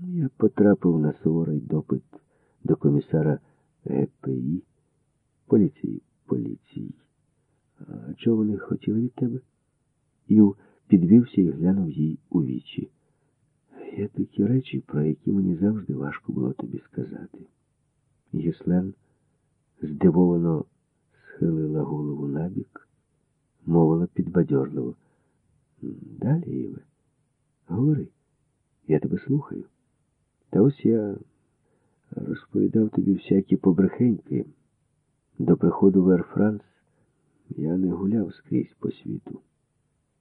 Я потрапив на суворий допит до комісара ГПІ, поліції, поліції. А чого вони хотіли від тебе? Ів підвівся і глянув їй у вічі. Є такі речі, про які мені завжди важко було тобі сказати. Єслен здивовано схилила голову набік, мовила підбадьорливо. Далі, Іве, говори, я тебе слухаю. Та ось я розповідав тобі всякі побрехеньки. До приходу в Ер-Франс я не гуляв скрізь по світу.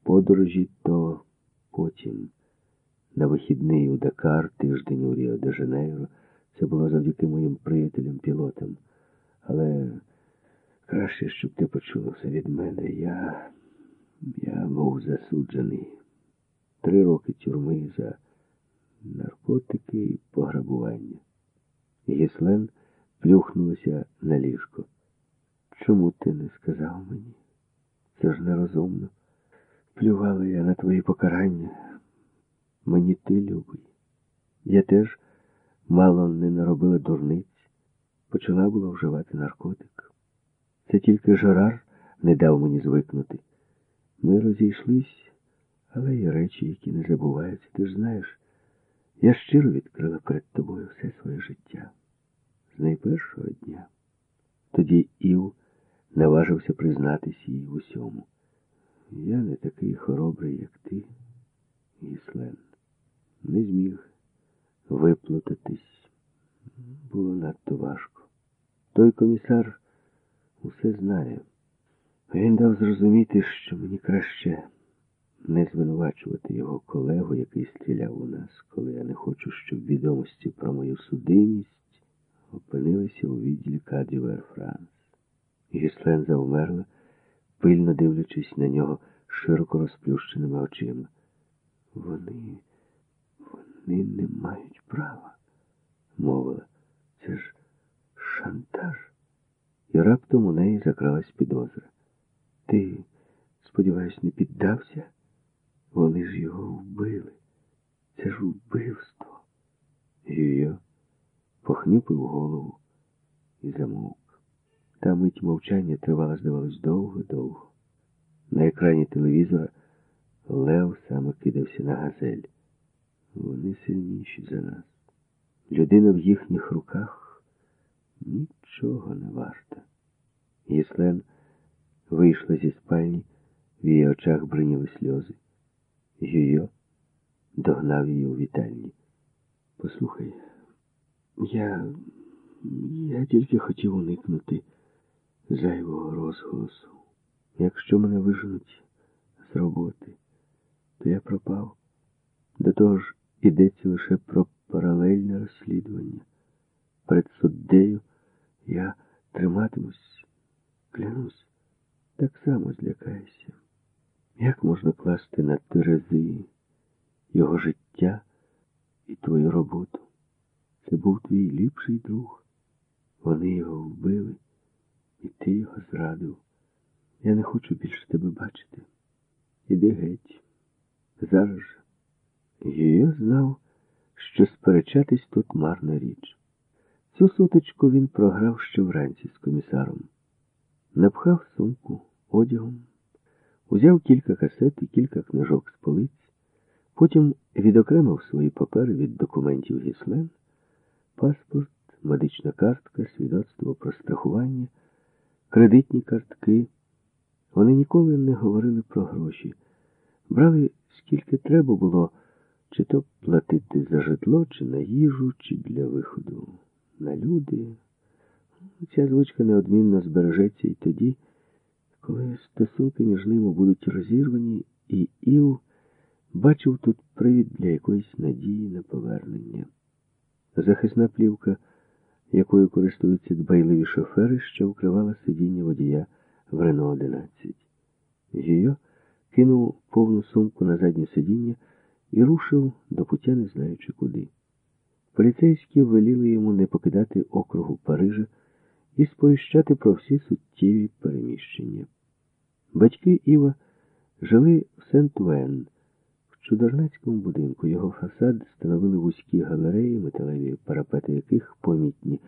Подорожі то потім. На вихідний у Дакар, тиждень у Ріо де Жанейро. Це було завдяки моїм приятелям-пілотам. Але краще, щоб ти почула все від мене. Я я був засуджений. Три роки тюрми за наркотики і пограбування. Гіслен плюхнулася на ліжко. Чому ти не сказав мені? Це ж нерозумно. Плювала я на твої покарання. Мені ти любий. Я теж мало не наробила дурниць, почала була вживати наркотик. Це тільки Жерар не дав мені звикнути. Ми розійшлись, але є речі, які не забуваються. Ти ж знаєш, я щиро відкрила перед тобою все своє життя. З найпершого дня. Тоді Ів наважився признатись їй в усьому. Я не такий хоробрий, як ти, Гіслен. Не зміг виплутатись. Було надто важко. Той комісар усе знає. Він дав зрозуміти, що мені краще не звинувачувати його колегу, який стріляв у нас, коли я не хочу, щоб відомості про мою судимість опинилися у відділі кадрів Air France. Гіслен завмерла, пильно дивлячись на нього широко розплющеними очима. Вони, вони не мають права, мовила. Це ж шантаж. І раптом у неї закралась підозра. Ти, сподіваюсь, не піддався? Вони ж його вбили. Це ж вбивство. Юйо похнюпив голову і замовк. Та мить мовчання тривала, здавалось, довго-довго. На екрані телевізора Лев саме кидався на газель. Вони сильніші за нас. Людина в їхніх руках нічого не варта. Єслен вийшла зі спальні, в її очах бриніли сльози. Юйо догнав її у вітальні. Послухай, я я тільки хотів уникнути зайвого розголосу. Якщо мене виженуть з роботи, то я пропав. До того ж ідеться лише про паралельне розслідування. Перед суддею я триматимусь, клянусь, так само злякаюся. Як можна класти на терези його життя і твою роботу? Це був твій ліпший друг. Вони його вбили, і ти його зрадив. Я не хочу більше тебе бачити. Іди геть. Зараз же. Її знав, що сперечатись тут марна річ. Цю сутичку він програв ще вранці з комісаром. Напхав сумку одягом, узяв кілька касет і кілька книжок з полиць, потім відокремив свої папери від документів Гіслен, паспорт, медична картка, свідоцтво про страхування, кредитні картки. Вони ніколи не говорили про гроші. Брали скільки треба було, чи то платити за житло, чи на їжу, чи для виходу на люди. Ця звичка неодмінно збережеться і тоді, коли стосунки між ними будуть розірвані, і Іл бачив тут привід для якоїсь надії на повернення. Захисна плівка, якою користуються дбайливі шофери, що вкривала сидіння водія в Рено 11. Гіо кинув повну сумку на заднє сидіння і рушив до пуття, не знаючи куди. Поліцейські веліли йому не покидати округу Парижа і сповіщати про всі суттєві переміщення. Батьки Іва жили в Сент-Уен, в чудернацькому будинку. Його фасад становили вузькі галереї, металеві парапети яких помітні